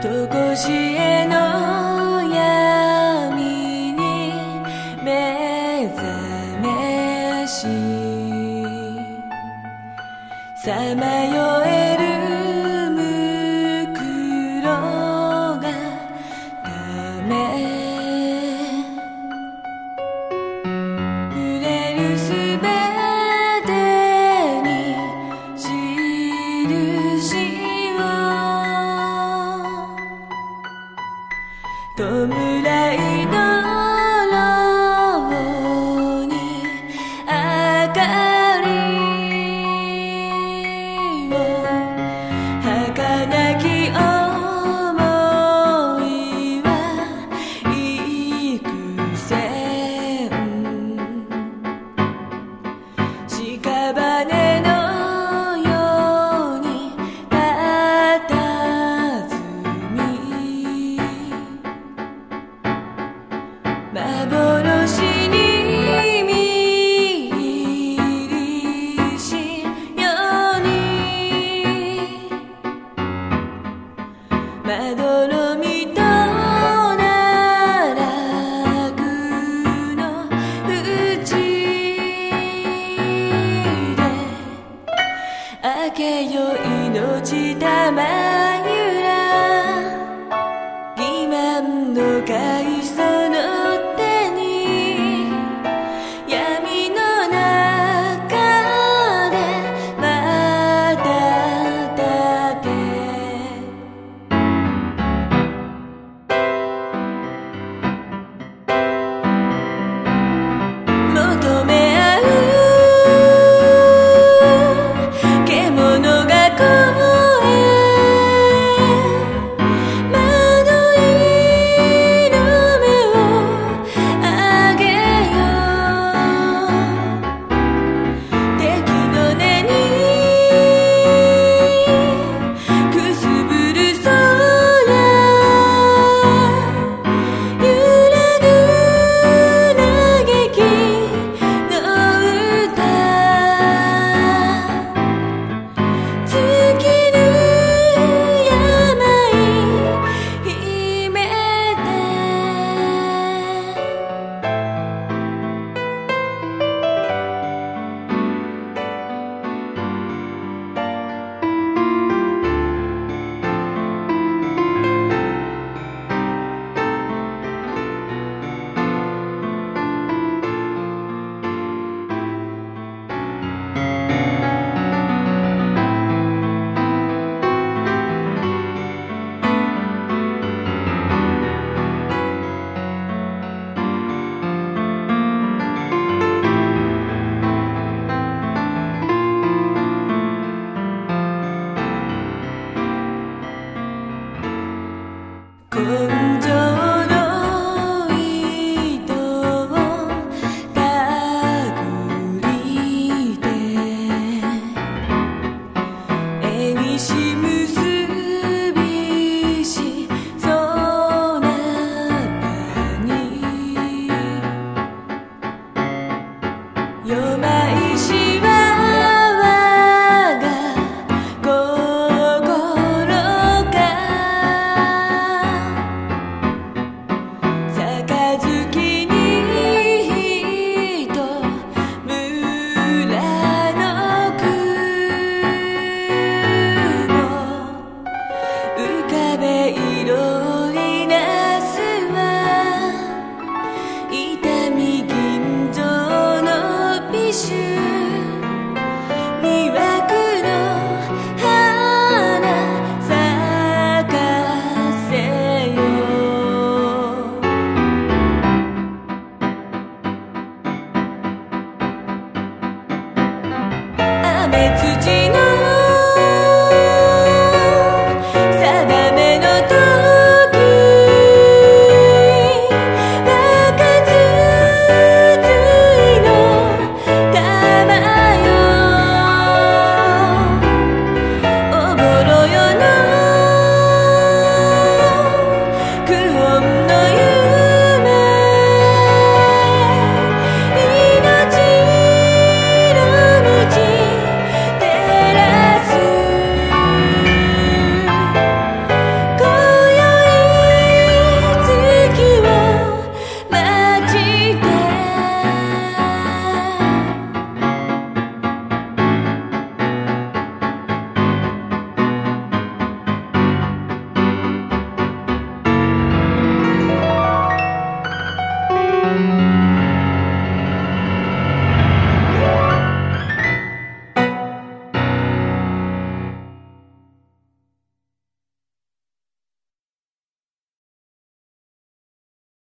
とこしえの闇に目覚めしさまよえるむくろがため Tümüyle 命たまゆら欺瞞の海藻